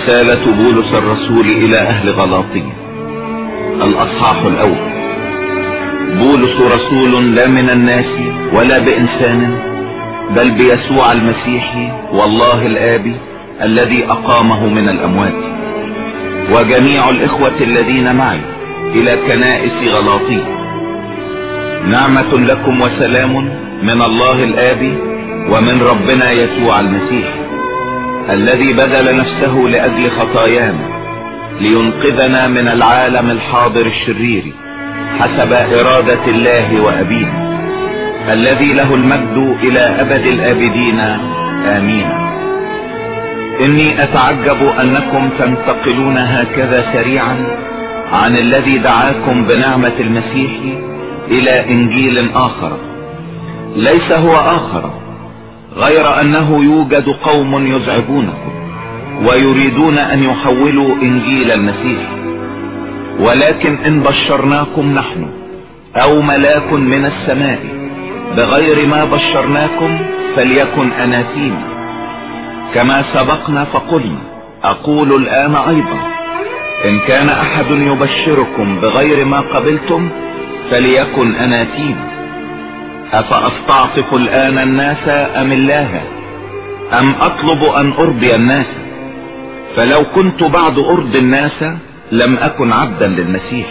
رسالة بولس الرسول إلى أهل غلاطية. الأصحاح الأول. بولس رسول لا من الناس ولا بإنسان بل بيسوع المسيح والله الآب الذي أقامه من الأموات. وجميع الإخوة الذين معي إلى كنائس غلاطية. نعمة لكم وسلام من الله الآب ومن ربنا يسوع المسيح. الذي بذل نفسه لأجل خطايانا لينقذنا من العالم الحاضر الشرير حسب إرادة الله وأبينا الذي له المجد إلى أبد الآبدين. آمين. إني أتعجب أنكم تنتقلون هكذا سريعا عن الذي دعاكم بنعمة المسيح إلى إنجيل آخر. ليس هو آخر غير أنه يوجد قوم يزعجونكم ويريدون أن يحولوا إنجيل المسيح. ولكن إن بشرناكم نحن أو ملاك من السماء بغير ما بشرناكم فليكن اناتيما كما سبقنا فقلنا أقول الآن أيضا إن كان أحد يبشركم بغير ما قبلتم فليكن اناتيما أفأستعطف الآن الناس أم الله؟ أم أطلب أن أرضي الناس؟ فلو كنت بعد ارضي الناس لم أكن عبدا للمسيح.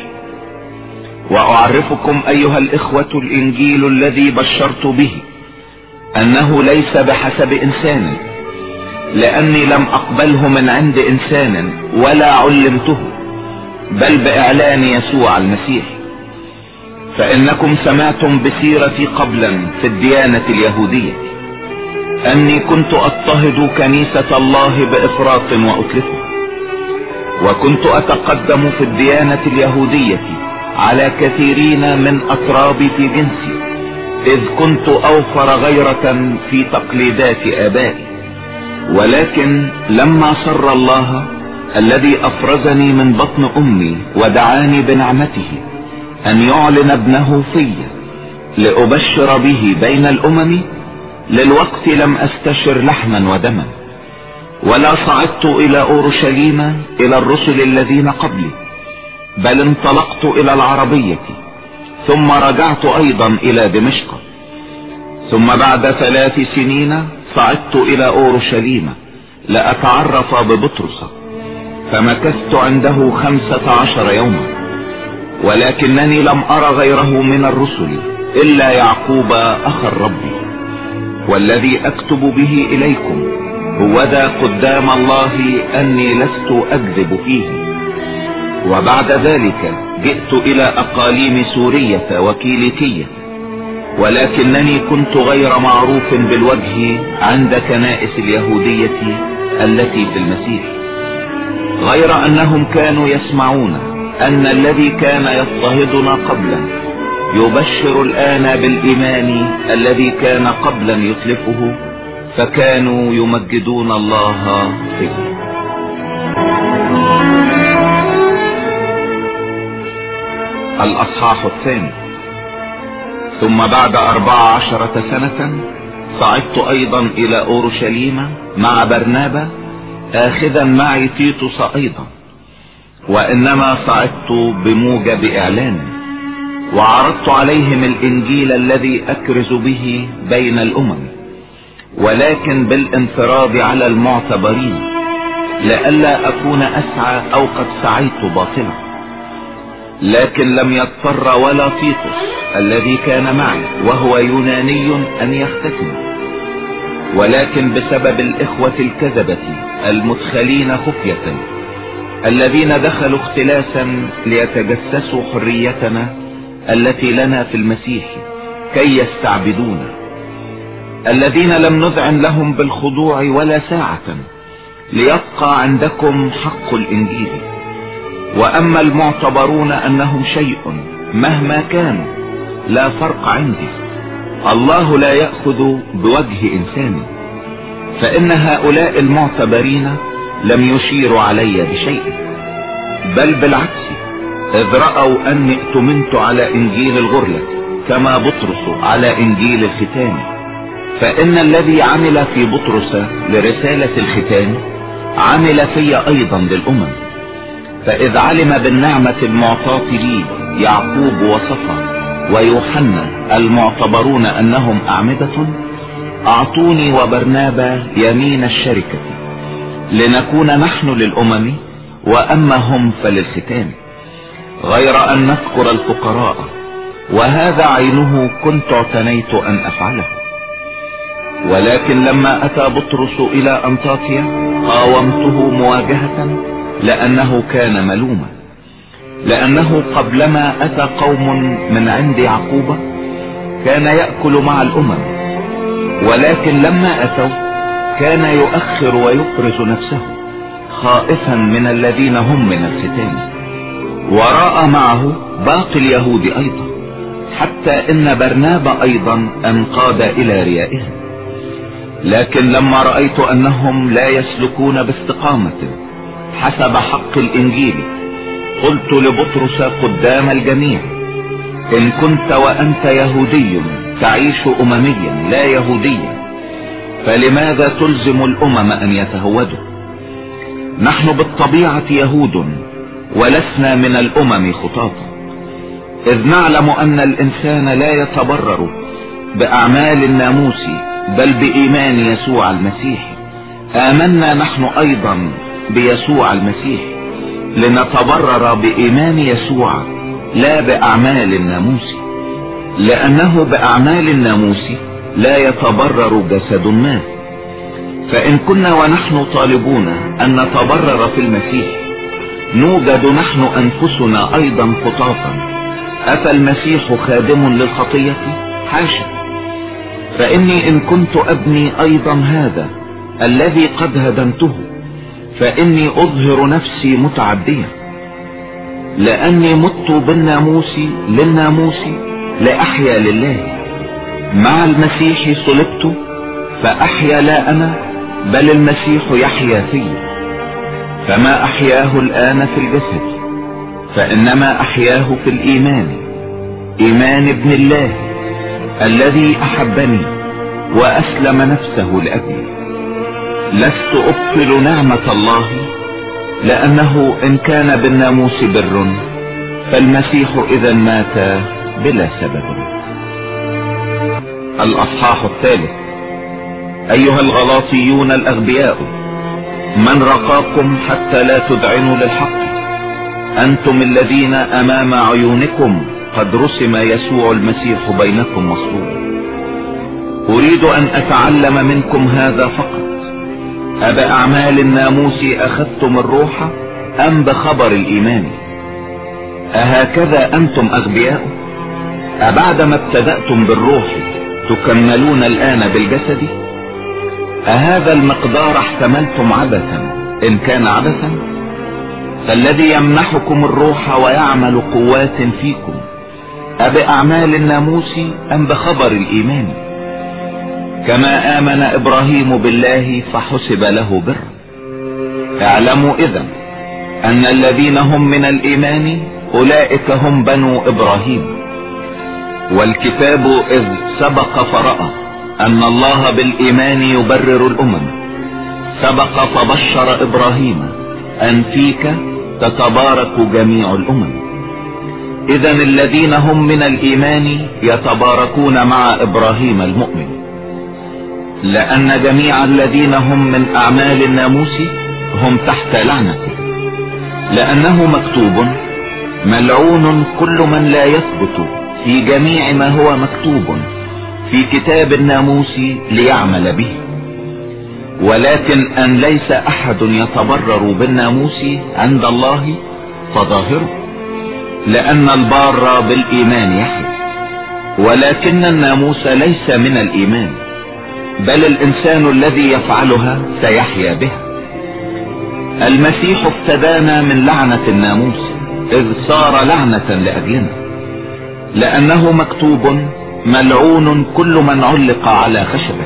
وأعرفكم أيها الإخوة الإنجيل الذي بشرت به أنه ليس بحسب إنسان لأني لم أقبله من عند إنسان ولا علمته بل بإعلان يسوع المسيح. فإنكم سمعتم بسيرتي قبلا في الديانة اليهودية. أني كنت أضطهد كنيسة الله بإفراط وأتلفه. وكنت أتقدم في الديانة اليهودية على كثيرين من اطرابي في جنسي إذ كنت أوفر غيرة في تقليدات آبائي. ولكن لما سر الله الذي أفرزني من بطن أمي ودعاني بنعمته أن يعلن ابنه في لأبشر به بين الأمم للوقت لم أستشر لحما ودما ولا صعدت إلى أورشليم إلى الرسل الذين قبلي بل انطلقت إلى العربية ثم رجعت أيضا إلى دمشق ثم بعد ثلاث سنين صعدت إلى أورشليم لأتعرف ببطرس فمكثت عنده خمسة عشر يوما. ولكنني لم أرى غيره من الرسل إلا يعقوب اخ الرب والذي أكتب به إليكم هو ذا قدام الله أني لست أكذب فيه. وبعد ذلك جئت إلى أقاليم سورية وكيليكية ولكنني كنت غير معروف بالوجه عند كنائس اليهودية التي في المسيح غير أنهم كانوا يسمعون. أن الذي كان يضطهدنا قبلا يبشر الآن بالإيمان الذي كان قبلا يتلفه فكانوا يمجدون الله فيه. الأصحاح الثاني. ثم بعد أربع عشرة سنة صعدت أيضا إلى أورشليم مع برنابا آخذا معي تيتوس أيضا. وإنما صعدت بموجب إعلان وعرضت عليهم الإنجيل الذي أكرز به بين الأمم ولكن بالانفراد على المعتبرين لئلا أكون أسعى أو قد سعيت باطلا. لكن لم يضطر ولا تيتوس الذي كان معي وهو يوناني أن يختتم. ولكن بسبب الإخوة الكذبة المدخلين خفية الذين دخلوا اختلاسا ليتجسسوا حريتنا التي لنا في المسيح كي يستعبدونا. الذين لم نذعن لهم بالخضوع ولا ساعة ليبقى عندكم حق الإنجيل. وأما المعتبرون أنهم شيء مهما كانوا لا فرق عندي. الله لا يأخذ بوجه إنسان. فإن هؤلاء المعتبرين لم يشيروا علي بشيء. بل بالعكس إذ رأوا أني ائتمنت على إنجيل الغرلة كما بطرس على إنجيل الختان فإن الذي عمل في بطرس لرسالة الختان عمل في أيضا للأمم. فإذ علم بالنعمة المعطاة لي يعقوب وصفا ويوحنا المعتبرون أنهم أعمدة أعطوني وبرنابا يمين الشركة. لنكون نحن للأمم وأما هم فللختان غير أن نذكر الفقراء وهذا عينه كنت اعتنيت أن أفعله. ولكن لما أتى بطرس إلى أنطاكيا قاومته مواجهة لأنه كان ملوما. لأنه قبلما أتى قوم من عند يعقوب كان يأكل مع الأمم. ولكن لما أتوا كان يؤخر ويفرز نفسه خائفا من الذين هم من الختان وراء معه باقي اليهود أيضا حتى إن برناب أيضا انقاد إلى ريائهم. لكن لما رأيت أنهم لا يسلكون باستقامة حسب حق الإنجيل قلت لبطرس قدام الجميع إن كنت وأنت يهودي تعيش أمميا لا يهوديا فلماذا تلزم الأمم أن يتهودوا؟ نحن بالطبيعة يهود ولسنا من الأمم خطاطا إذ نعلم أن الإنسان لا يتبرر بأعمال الناموس بل بإيمان يسوع المسيح. آمنا نحن أيضا بيسوع المسيح. لنتبرر بإيمان يسوع لا بأعمال الناموس. لأنه بأعمال الناموس لا يتبرر جسد ما. فإن كنا ونحن طالبون أن نتبرر في المسيح نوجد نحن أنفسنا أيضا خطاطا. أتى المسيح خادم للخطية؟ حاشا. فإني إن كنت أبني أيضا هذا الذي قد هدمته فإني أظهر نفسي متعديا. لأني مت بالناموس للناموس لأحيا لله. مع المسيح صلبت فأحيا لا أنا بل المسيح يحيا في. فما أحياه الآن في الجسد فإنما أحياه في الإيمان. إيمان ابن الله الذي أحبني وأسلم نفسه لاجلي لست أبطل نعمة الله لأنه إن كان بالناموس بر فالمسيح إذا مات بلا سبب. الأصحاح الثالث. أيها الغلاطيون الأغبياء من رقاكم حتى لا تدعنوا للحق؟ أنتم الذين أمام عيونكم قد رسم يسوع المسيح بينكم مصلوب أريد أن أتعلم منكم هذا فقط. اباعمال الناموس أخذتم الروح أم بخبر الإيمان؟ أهكذا أنتم أغبياء؟ أبعدما ابتدأتم بالروح تكملون الآن بالجسد؟ أهذا المقدار احتملتم عبثا إن كان عبثا؟ فالذي يمنحكم الروح ويعمل قوات فيكم أبأعمال الناموس أم بخبر الإيمان؟ كما آمن إبراهيم بالله فحسب له بر. اعلموا إذا أن الذين هم من الإيمان أولئك هم بنو إبراهيم. والكتاب إذ سبق فرأى أن الله بالإيمان يبرر الأمم. سبق فبشر إبراهيم أن فيك تتبارك جميع الأمم. إذا الذين هم من الإيمان يتباركون مع إبراهيم المؤمن. لأن جميع الذين هم من أعمال الناموس هم تحت لعنته. لأنه مكتوب ملعون كل من لا يثبت. في جميع ما هو مكتوب في كتاب الناموس ليعمل به. ولكن أن ليس أحد يتبرر بالناموس عند الله فظاهره لأن البار بالإيمان يحيى. ولكن الناموس ليس من الإيمان بل الإنسان الذي يفعلها سيحيا بها. المسيح افتدانا من لعنة الناموس إذ صار لعنة لاجلنا لأنه مكتوب ملعون كل من علق على خشبه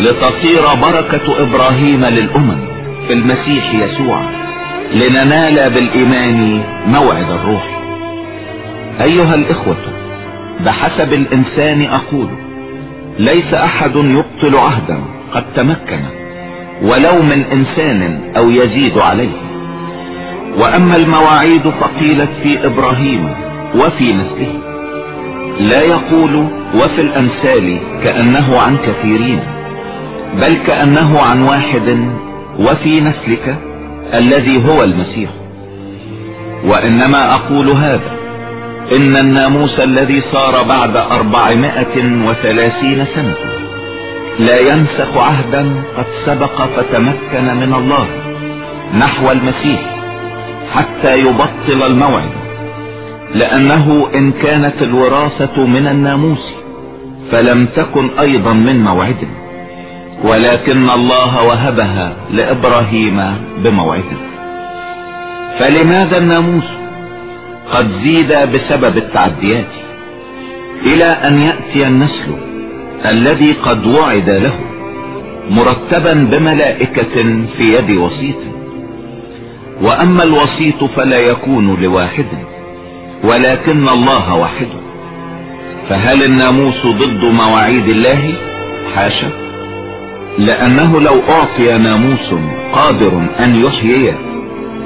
لتصير بركة إبراهيم للأمم في المسيح يسوع لننال بالإيمان موعد الروح. أيها الإخوة بحسب الإنسان أقول ليس أحد يبطل عهدا قد تمكن ولو من إنسان أو يزيد عليه. وأما المواعيد فقيلت في إبراهيم وفي نسله لا يقول وفي الأمثال كأنه عن كثيرين بل كأنه عن واحد وفي نسلك الذي هو المسيح. وإنما أقول هذا إن الناموس الذي صار بعد أربعمائة وثلاثين سنة لا ينسخ عهدا قد سبق فتمكن من الله نحو المسيح حتى يبطل الموعد. لأنه إن كانت الوراثة من الناموس فلم تكن أيضا من موعد. ولكن الله وهبها لإبراهيم بموعد. فلماذا الناموس؟ قد زيد بسبب التعديات إلى أن يأتي النسل الذي قد وعد له مرتبا بملائكة في يد وسيط. وأما الوسيط فلا يكون لواحد. ولكن الله واحد. فهل الناموس ضد مواعيد الله؟ حاشا. لأنه لو أعطي ناموس قادر أن يحيي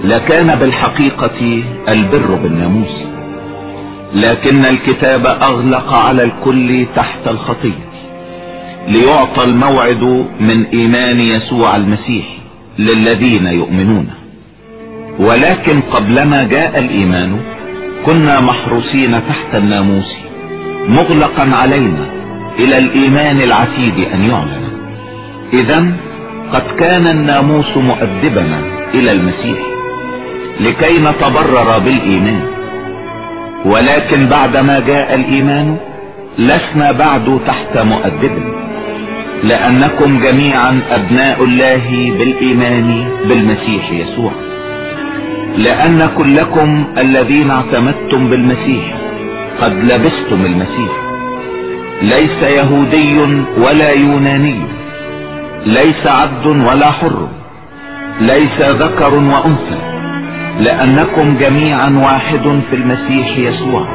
لكان بالحقيقة البر بالناموس. لكن الكتاب أغلق على الكل تحت الخطية ليعطى الموعد من إيمان يسوع المسيح للذين يؤمنون. ولكن قبلما جاء الإيمان كنا محروسين تحت الناموس مغلقا علينا إلى الإيمان العتيد أن يعلن اذا قد كان الناموس مؤدبنا إلى المسيح لكي نتبرر بالإيمان. ولكن بعدما جاء الإيمان لسنا بعد تحت مؤدب لأنكم جميعا أبناء الله بالإيمان بالمسيح يسوع. لأن كلكم الذين اعتمدتم بالمسيح. قد لبستم المسيح. ليس يهودي ولا يوناني. ليس عبد ولا حر. ليس ذكر وأنثى. لأنكم جميعا واحد في المسيح يسوع.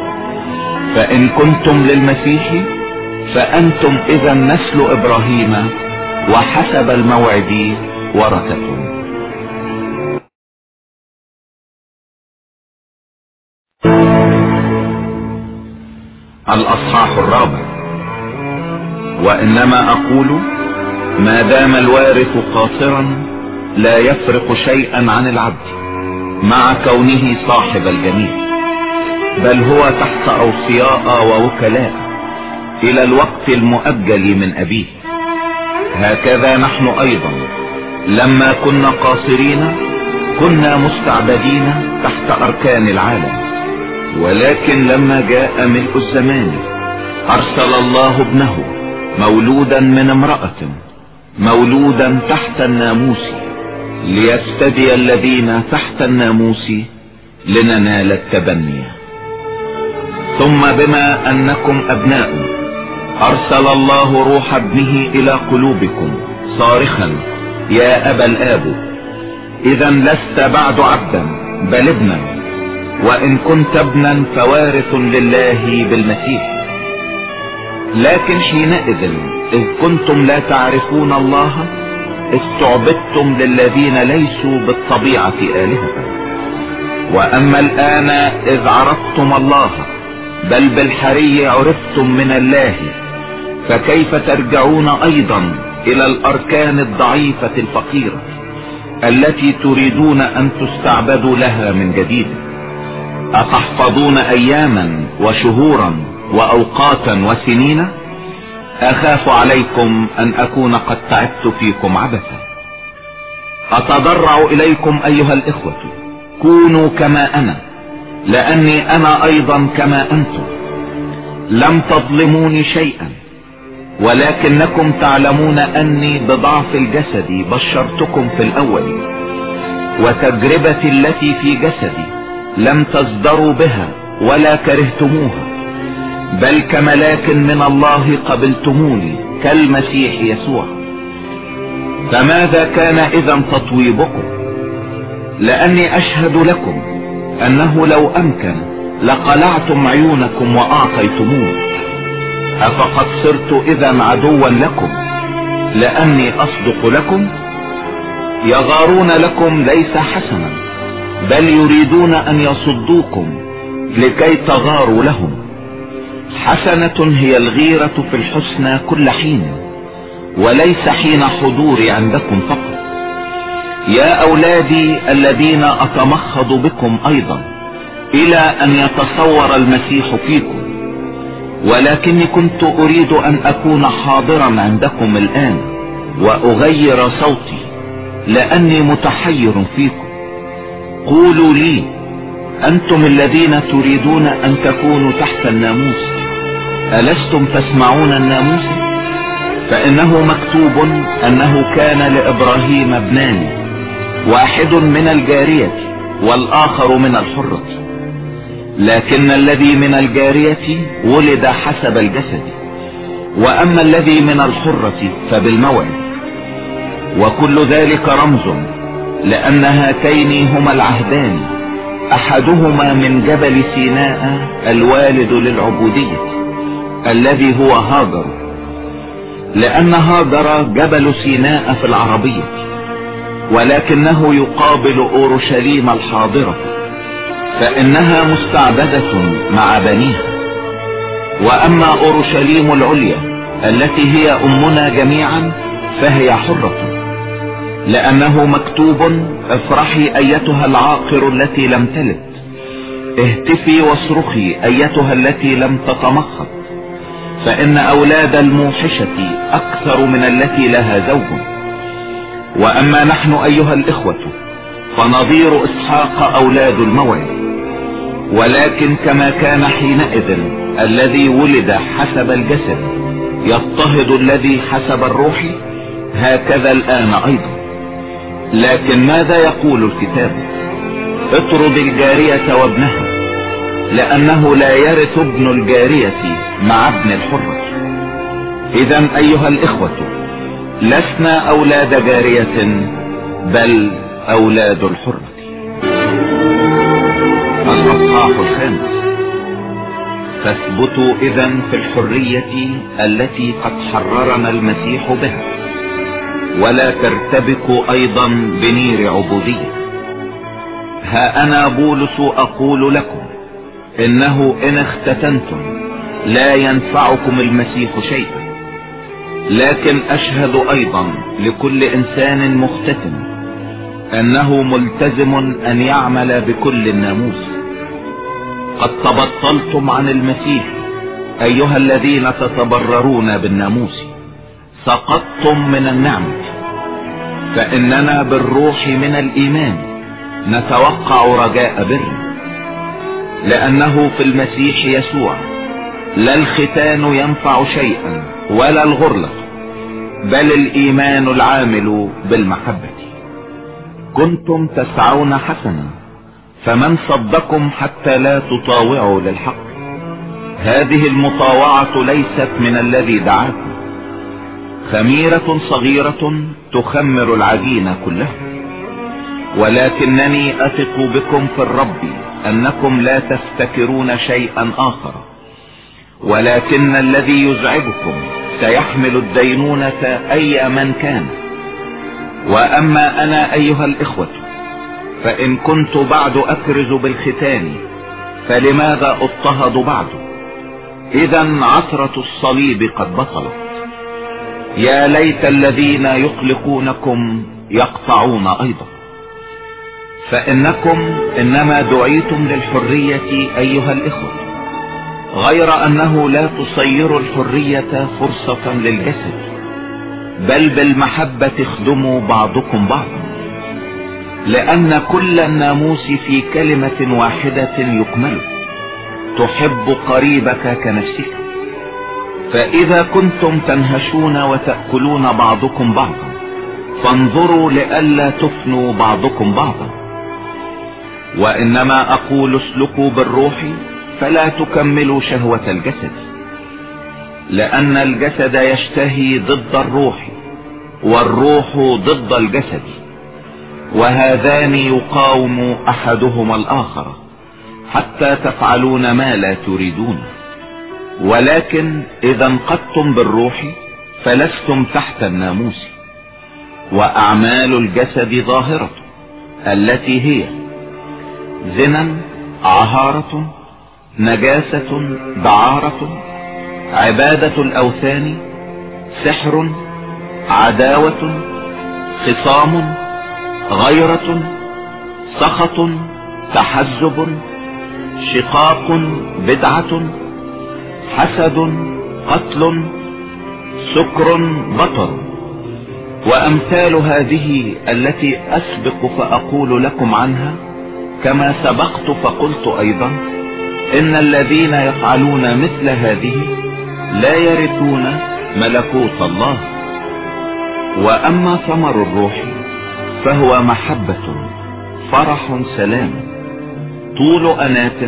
فإن كنتم للمسيح فأنتم اذا نسل إبراهيم وحسب الموعد ورثة الأصحاح الرابع. وإنما أقول ما دام الوارث قاصرا لا يفرق شيئا عن العبد مع كونه صاحب الجميع بل هو تحت أوصياء ووكلاء إلى الوقت المؤجل من أبيه. هكذا نحن أيضا لما كنا قاصرين كنا مستعبدين تحت أركان العالم. ولكن لما جاء ملء الزمان أرسل الله ابنه مولودا من امرأة مولودا تحت الناموس ليفتدي الذين تحت الناموس لننال التبني. ثم بما أنكم أبناء أرسل الله روح ابنه إلى قلوبكم صارخا يا أبا الآب اذا لست بعد عبدا بل ابنا. وإن كنت ابنا فوارث لله بالمسيح. لكن حينئذ إذ كنتم لا تعرفون الله استعبدتم للذين ليسوا بالطبيعة آلهة. وأما الآن إذ عرفتم الله بل بالحري عرفتم من الله فكيف ترجعون أيضا إلى الأركان الضعيفة الفقيرة التي تريدون أن تستعبدوا لها من جديد؟ أتحفظون اياما وشهورا واوقاتا وسنين؟ أخاف عليكم أن أكون قد تعبت فيكم عبثا. أتضرع إليكم أيها الإخوة. كونوا كما أنا لأني أنا أيضا كما أنتم. لم تظلموني شيئا ولكنكم تعلمون أني بضعف الجسد بشرتكم في الأول وتجربتي التي في جسدي لم تصدروا بها ولا كرهتموها بل كملاك من الله قبلتموني كالمسيح يسوع. فماذا كان إذا تطويبكم؟ لأني أشهد لكم أنه لو أمكن لقلعتم عيونكم وأعطيتموني. أفقد صرت اذا عدوا لكم لأني أصدق لكم؟ يغارون لكم ليس حسنا. بل يريدون أن يصدوكم لكي تغاروا لهم. حسنة هي الغيرة في الحسنى كل حين وليس حين حضوري عندكم فقط. يا أولادي الذين أتمخض بكم أيضا إلى أن يتصور المسيح فيكم ولكني كنت أريد أن أكون حاضرا عندكم الآن وأغير صوتي لأني متحير فيكم. قولوا لي أنتم الذين تريدون أن تكونوا تحت الناموس ألستم تسمعون الناموس؟ فإنه مكتوب أنه كان لإبراهيم ابنان واحد من الجارية والآخر من الحرة. لكن الذي من الجارية ولد حسب الجسد وأما الذي من الحرة فبالموعد. وكل ذلك رمز لأن هاتين هما العهدان. أحدهما من جبل سيناء الوالد للعبودية الذي هو هاجر. لأن هاجر جبل سيناء في العربية ولكنه يقابل أورشليم الحاضرة فإنها مستعبدة مع بنيها. وأما أورشليم العليا التي هي أمنا جميعا فهي حرة. لأنه مكتوب افرحي أيتها العاقر التي لم تلد. اهتفي واصرخي أيتها التي لم تتمخض. فإن أولاد الموحشة أكثر من التي لها زوج. وأما نحن أيها الإخوة فنظير إسحاق أولاد الموعد. ولكن كما كان حينئذ الذي ولد حسب الجسد يضطهد الذي حسب الروح هكذا الآن أيضا. لكن ماذا يقول الكتاب؟ اطرد الجارية وابنها لأنه لا يرث ابن الجارية مع ابن الحرة. اذا أيها الإخوة لسنا أولاد جارية بل أولاد الحرة. الأصحاح الخامس. فاثبتوا اذا في الحرية التي قد حررنا المسيح بها. ولا ترتبكوا أيضا بنير عبودية. ها أنا بولس أقول لكم إنه إن اختتنتم لا ينفعكم المسيح شيئا لكن أشهد أيضا لكل إنسان مختتن أنه ملتزم أن يعمل بكل الناموس. قد تبطلتم عن المسيح أيها الذين تتبررون بالناموس. سقطتم من النعمة فإننا بالروح من الإيمان نتوقع رجاء بر لأنه في المسيح يسوع لا الختان ينفع شيئا ولا الغرلة بل الإيمان العامل بالمحبة. كنتم تسعون حسنا فمن صدكم حتى لا تطاوعوا للحق؟ هذه المطاوعة ليست من الذي دعاكم. خميرة صغيرة تخمر العجين كله. ولكنني أثق بكم في الرب أنكم لا تفتكرون شيئا آخر. ولكن الذي يزعجكم سيحمل الدينونة أي من كان. وأما أنا أيها الإخوة فإن كنت بعد أكرز بالختان فلماذا أضطهد بعد؟ اذا عثرة الصليب قد بطلت. يا ليت الذين يقلقونكم يقطعون أيضا فإنكم إنما دعيتم للحرية أيها الإخوة غير أنه لا تصيروا الحرية فرصة للجسد بل بالمحبة اخدموا بعضكم بعضا لأن كل الناموس في كلمة واحدة يكمل تحب قريبك كنفسك. فإذا كنتم تنهشون وتأكلون بعضكم بعضا فانظروا لئلا تفنوا بعضكم بعضا. وإنما أقول اسلكوا بالروح فلا تكملوا شهوة الجسد لأن الجسد يشتهي ضد الروح والروح ضد الجسد وهذان يقاوم أحدهما الآخر حتى تفعلون ما لا تريدون. ولكن إذا انقضتم بالروح فلستم تحت الناموس وأعمال الجسد ظاهرة التي هي زنا عهارة نجاسة دعارة عبادة الأوثان سحر عداوة خصام غيرة سخط تحزب شقاق بدعة حسد قتل سكر بطر. وأمثال هذه التي أسبق فأقول لكم عنها كما سبقت فقلت أيضا إن الذين يفعلون مثل هذه لا يرثون ملكوت الله. وأما ثمر الروح فهو محبة فرح سلام. طول انات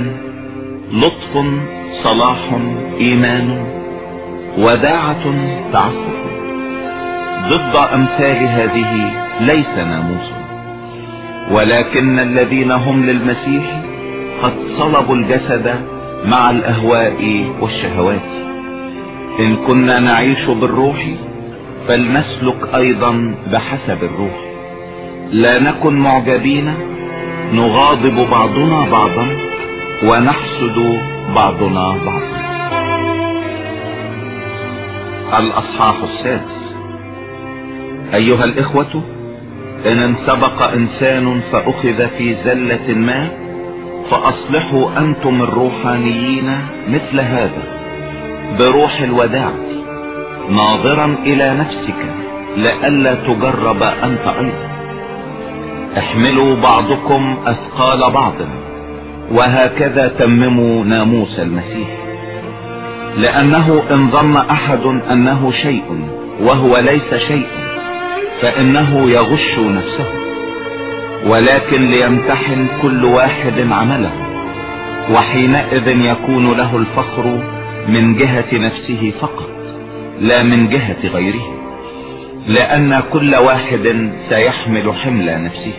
لطف صلاح إيمان وداعة تعفف ضد أمثال هذه ليس ناموس. ولكن الذين هم للمسيح قد صلبوا الجسد مع الأهواء والشهوات. إن كنا نعيش بالروح فلنسلك أيضا بحسب الروح. لا نكن معجبين نغاضب بعضنا بعضا. ونحسد بعضنا بعضا الأصحاح السادس. أيها الإخوة إن انسبق إنسان فأخذ في زلة ما فأصلحوا أنتم الروحانيين مثل هذا. بروح الوداع ناظرا إلى نفسك لئلا تجرب أنت أيضا. احملوا بعضكم أثقال بعض. وهكذا تمموا ناموس المسيح. لأنه إن ظن أحد أنه شيء وهو ليس شيء فإنه يغش نفسه. ولكن ليمتحن كل واحد عمله وحينئذ يكون له الفخر من جهة نفسه فقط لا من جهة غيره. لأن كل واحد سيحمل حمل نفسه.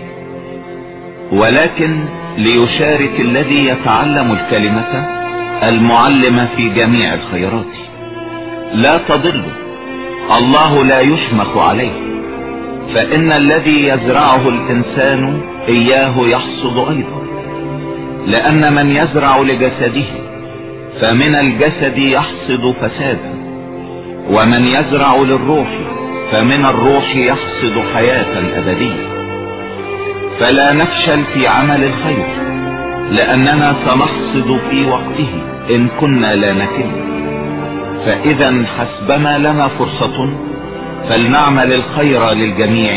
ولكن ليشارك الذي يتعلم الكلمة المعلم في جميع الخيرات. لا تضل الله لا يشمخ عليه. فإن الذي يزرعه الإنسان إياه يحصد أيضا. لأن من يزرع لجسده فمن الجسد يحصد فسادا ومن يزرع للروح فمن الروح يحصد حياة أبدية. فلا نفشل في عمل الخير لأننا سنحصد في وقته إن كنا لا نكل. فإذا حسبما لنا فرصة فلنعمل الخير للجميع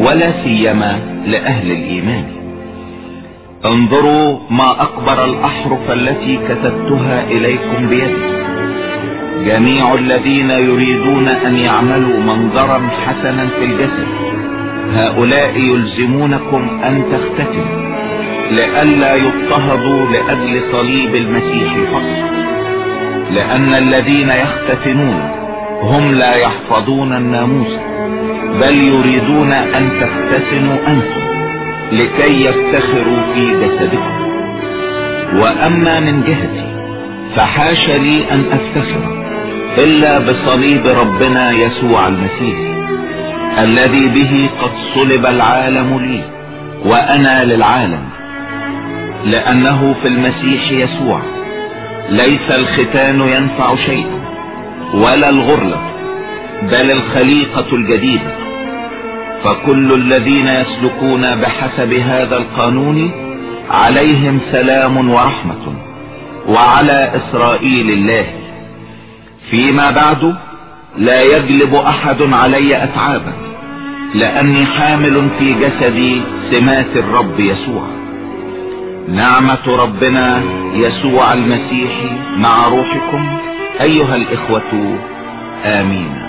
ولا سيما لأهل الإيمان. انظروا ما أكبر الأحرف التي كتبتها إليكم بيدي. جميع الذين يريدون أن يعملوا منظرا حسنا في الجسد هؤلاء يلزمونكم أن تختتموا لئلا يضطهدوا لأجل صليب المسيح فقط لأن الذين يختتنون هم لا يحفظون الناموس بل يريدون أن تختتنوا أنتم لكي يفتخروا في جسدكم. وأما من جهتي فحاش لي أن أفتخر إلا بصليب ربنا يسوع المسيح. الذي به قد صلب العالم لي وأنا للعالم لأنه في المسيح يسوع ليس الختان ينفع شيئا ولا الغرلة بل الخليقة الجديدة. فكل الذين يسلكون بحسب هذا القانون عليهم سلام ورحمة وعلى إسرائيل الله. فيما بعد لا يجلب أحد علي أتعابا لأني حامل في جسدي سمات الرب يسوع. نعمة ربنا يسوع المسيح مع روحكم أيها الإخوة آمين.